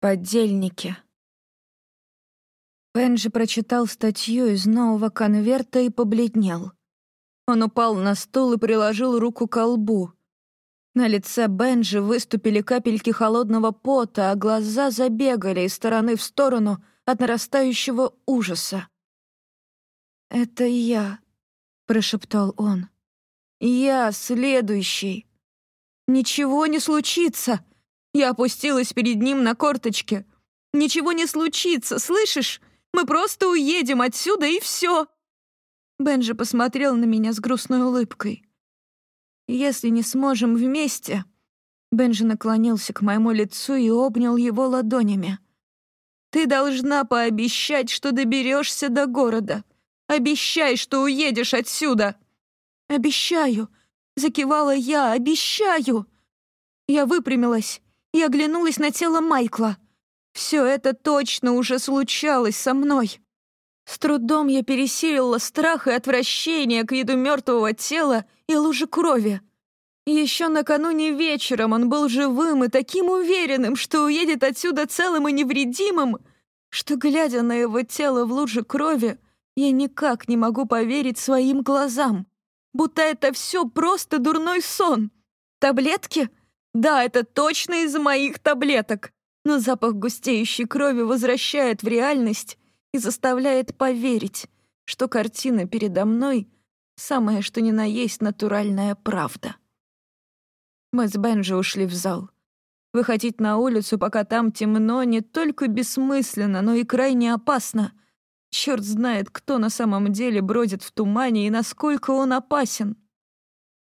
Подельники. Бенджи прочитал статью из нового конверта и побледнел. Он упал на стул и приложил руку к лбу. На лице Бенджи выступили капельки холодного пота, а глаза забегали из стороны в сторону от нарастающего ужаса. «Это я», — прошептал он. «Я следующий. Ничего не случится!» Я опустилась перед ним на корточки. «Ничего не случится, слышишь? Мы просто уедем отсюда, и все!» Бенджи посмотрел на меня с грустной улыбкой. «Если не сможем вместе...» Бенджи наклонился к моему лицу и обнял его ладонями. «Ты должна пообещать, что доберешься до города. Обещай, что уедешь отсюда!» «Обещаю!» — закивала я. «Обещаю!» Я выпрямилась и оглянулась на тело Майкла. Все это точно уже случалось со мной. С трудом я пересилила страх и отвращение к виду мертвого тела и лужи крови. Еще накануне вечером он был живым и таким уверенным, что уедет отсюда целым и невредимым, что, глядя на его тело в луже крови, я никак не могу поверить своим глазам, будто это все просто дурной сон. Таблетки? Да, это точно из моих таблеток. Но запах густеющей крови возвращает в реальность и заставляет поверить, что картина передо мной — самое что ни на есть натуральная правда. Мы с Бенджи ушли в зал. Выходить на улицу, пока там темно, не только бессмысленно, но и крайне опасно. Черт знает, кто на самом деле бродит в тумане и насколько он опасен.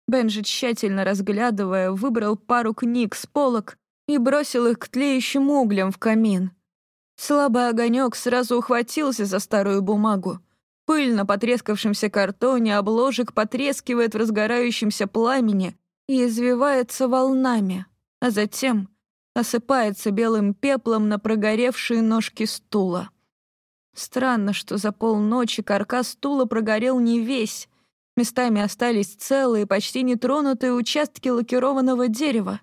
Бенджи, тщательно разглядывая, выбрал пару книг с полок и бросил их к тлеющим углям в камин. Слабый огонек сразу ухватился за старую бумагу. Пыль на потрескавшемся картоне обложек потрескивает в разгорающемся пламени и извивается волнами, а затем осыпается белым пеплом на прогоревшие ножки стула. Странно, что за полночи каркас стула прогорел не весь, Местами остались целые, почти нетронутые участки лакированного дерева.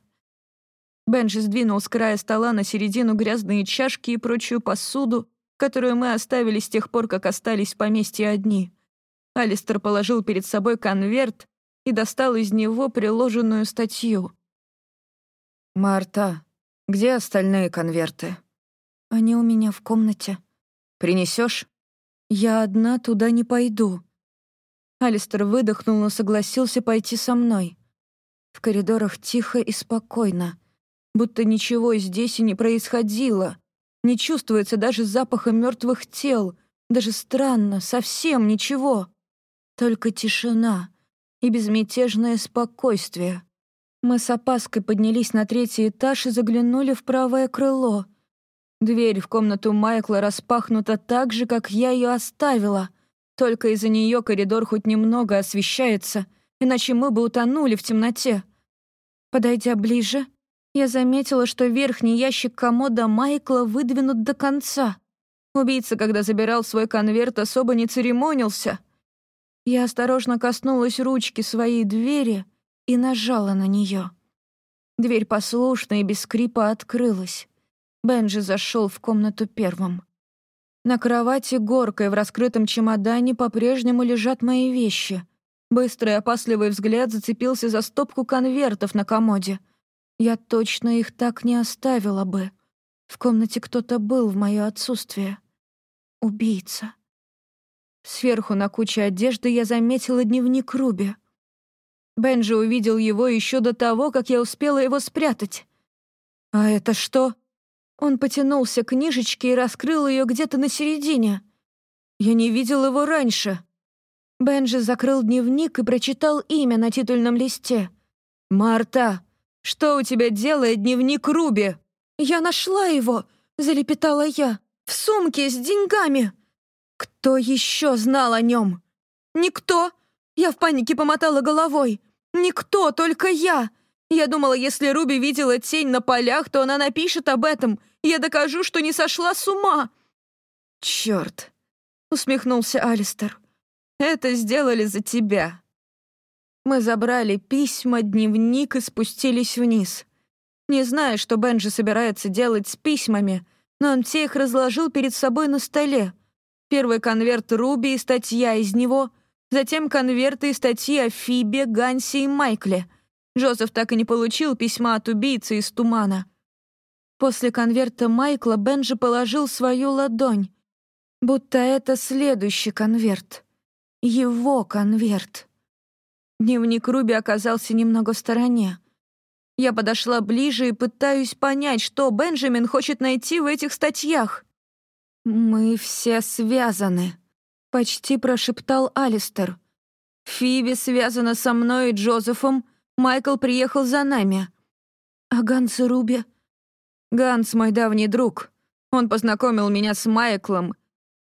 Бенджи сдвинул с края стола на середину грязные чашки и прочую посуду, которую мы оставили с тех пор, как остались в поместье одни. Алистер положил перед собой конверт и достал из него приложенную статью. «Марта, где остальные конверты?» «Они у меня в комнате». «Принесешь?» «Я одна туда не пойду». Алистер выдохнул, но согласился пойти со мной. В коридорах тихо и спокойно, будто ничего здесь и не происходило. Не чувствуется даже запаха мертвых тел, даже странно, совсем ничего. Только тишина и безмятежное спокойствие. Мы с опаской поднялись на третий этаж и заглянули в правое крыло. Дверь в комнату Майкла распахнута так же, как я ее оставила — только из-за нее коридор хоть немного освещается, иначе мы бы утонули в темноте. Подойдя ближе, я заметила, что верхний ящик комода Майкла выдвинут до конца. Убийца, когда забирал свой конверт, особо не церемонился. Я осторожно коснулась ручки своей двери и нажала на нее. Дверь послушно и без скрипа открылась. Бенджи зашел в комнату первым. На кровати горкой в раскрытом чемодане по-прежнему лежат мои вещи. Быстрый опасливый взгляд зацепился за стопку конвертов на комоде. Я точно их так не оставила бы. В комнате кто-то был в мое отсутствие. Убийца. Сверху на куче одежды я заметила дневник Руби. Бенджи увидел его еще до того, как я успела его спрятать. «А это что?» Он потянулся к книжечке и раскрыл ее где-то на середине. Я не видел его раньше. Бенджи закрыл дневник и прочитал имя на титульном листе. «Марта, что у тебя делает дневник Руби?» «Я нашла его», — залепетала я, — «в сумке с деньгами». «Кто еще знал о нем?» «Никто!» Я в панике помотала головой. «Никто, только я!» Я думала, если Руби видела тень на полях, то она напишет об этом я докажу, что не сошла с ума!» «Чёрт!» — усмехнулся Алистер. «Это сделали за тебя». Мы забрали письма, дневник и спустились вниз. Не знаю, что Бенджи собирается делать с письмами, но он все их разложил перед собой на столе. Первый конверт Руби и статья из него, затем конверты и статьи о Фибе, Гансе и Майкле. Джозеф так и не получил письма от убийцы из тумана. После конверта Майкла Бенджи положил свою ладонь, будто это следующий конверт. Его конверт. Дневник Руби оказался немного в стороне. Я подошла ближе и пытаюсь понять, что Бенджамин хочет найти в этих статьях. «Мы все связаны», — почти прошептал Алистер. «Фиби связана со мной и Джозефом. Майкл приехал за нами». «А Ганс и Руби?» «Ганс — мой давний друг. Он познакомил меня с Майклом».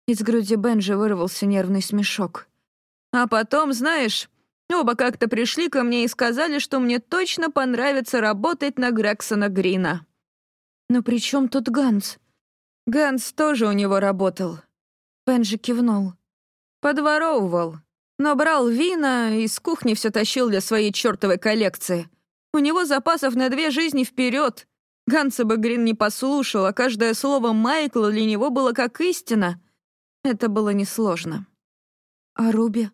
Из груди Бенджи вырвался нервный смешок. «А потом, знаешь, Оба как-то пришли ко мне и сказали, что мне точно понравится работать на Грексона Грина. Но при чем тут Ганс? Ганс тоже у него работал. Бенджи кивнул. Подворовывал. Но брал вина и с кухни все тащил для своей чертовой коллекции. У него запасов на две жизни вперед. Ганса бы Грин не послушал, а каждое слово Майкла для него было как истина. Это было несложно. А Руби?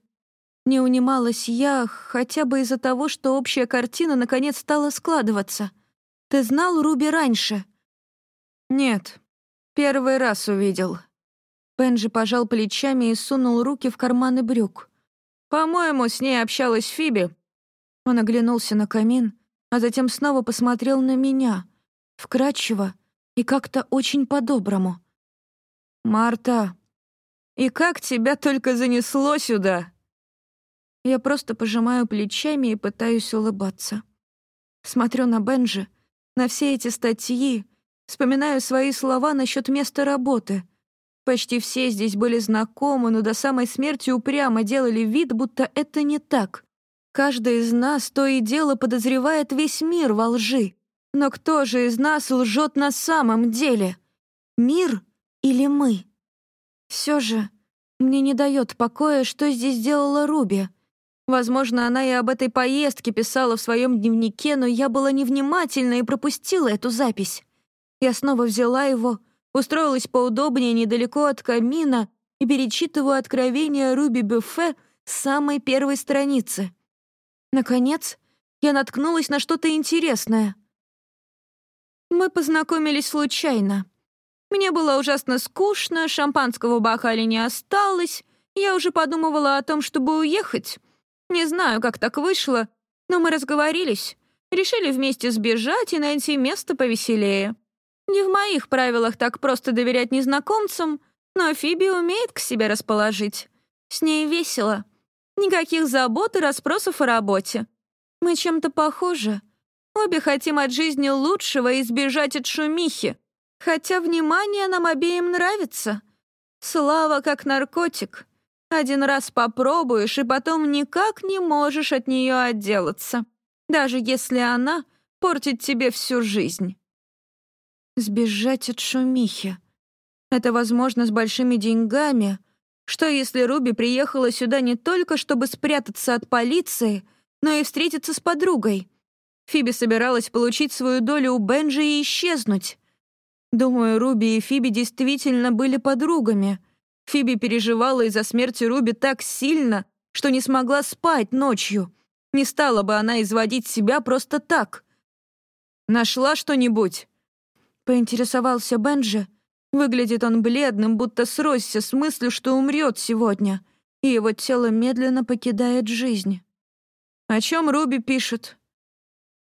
Не унималась я, хотя бы из-за того, что общая картина наконец стала складываться. Ты знал Руби раньше? Нет, первый раз увидел. Бенджи пожал плечами и сунул руки в карманы брюк. По-моему, с ней общалась Фиби. Он оглянулся на камин, а затем снова посмотрел на меня, вкрадчиво и как-то очень по-доброму. «Марта, и как тебя только занесло сюда?» Я просто пожимаю плечами и пытаюсь улыбаться. Смотрю на Бенджи, на все эти статьи, вспоминаю свои слова насчет места работы. Почти все здесь были знакомы, но до самой смерти упрямо делали вид, будто это не так. Каждый из нас то и дело подозревает весь мир во лжи. Но кто же из нас лжет на самом деле? Мир или мы? Все же мне не дает покоя, что здесь делала Руби — Возможно, она и об этой поездке писала в своем дневнике, но я была невнимательна и пропустила эту запись. Я снова взяла его, устроилась поудобнее недалеко от камина и перечитываю откровения Руби Бюфе с самой первой страницы. Наконец, я наткнулась на что-то интересное. Мы познакомились случайно. Мне было ужасно скучно, шампанского бокали не осталось, я уже подумывала о том, чтобы уехать, не знаю, как так вышло, но мы разговорились, решили вместе сбежать и найти место повеселее. Не в моих правилах так просто доверять незнакомцам, но Фиби умеет к себе расположить. С ней весело. Никаких забот и расспросов о работе. Мы чем-то похожи. Обе хотим от жизни лучшего и избежать от шумихи. Хотя внимание нам обеим нравится. Слава как наркотик. Один раз попробуешь, и потом никак не можешь от нее отделаться, даже если она портит тебе всю жизнь. Сбежать от шумихи. Это возможно с большими деньгами. Что если Руби приехала сюда не только, чтобы спрятаться от полиции, но и встретиться с подругой? Фиби собиралась получить свою долю у Бенджи и исчезнуть. Думаю, Руби и Фиби действительно были подругами — Фиби переживала из-за смерти Руби так сильно, что не смогла спать ночью. Не стала бы она изводить себя просто так. «Нашла что-нибудь?» Поинтересовался Бенджи. Выглядит он бледным, будто сросся с мыслью, что умрет сегодня, и его тело медленно покидает жизнь. «О чем Руби пишет?»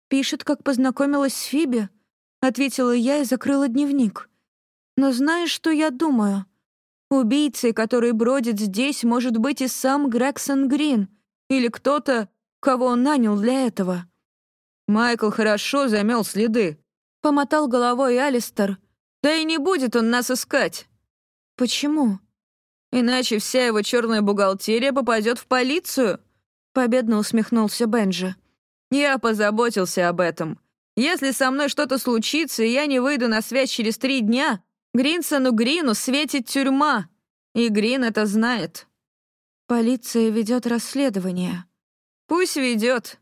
«Пишет, как познакомилась с Фиби», — ответила я и закрыла дневник. «Но знаешь, что я думаю?» Убийцей, который бродит здесь, может быть и сам Грегсон Грин, или кто-то, кого он нанял для этого. Майкл хорошо замел следы. Помотал головой Алистер. Да и не будет он нас искать. Почему? Иначе вся его черная бухгалтерия попадет в полицию. Победно усмехнулся Бенджи. Я позаботился об этом. Если со мной что-то случится, и я не выйду на связь через три дня, Гринсону Грину светит тюрьма, и Грин это знает. Полиция ведет расследование. Пусть ведет.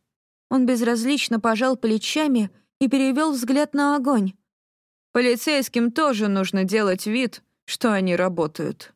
Он безразлично пожал плечами и перевел взгляд на огонь. Полицейским тоже нужно делать вид, что они работают.